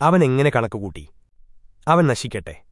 അവൻ എങ്ങനെ കണക്കുകൂട്ടി അവൻ നശിക്കട്ടെ.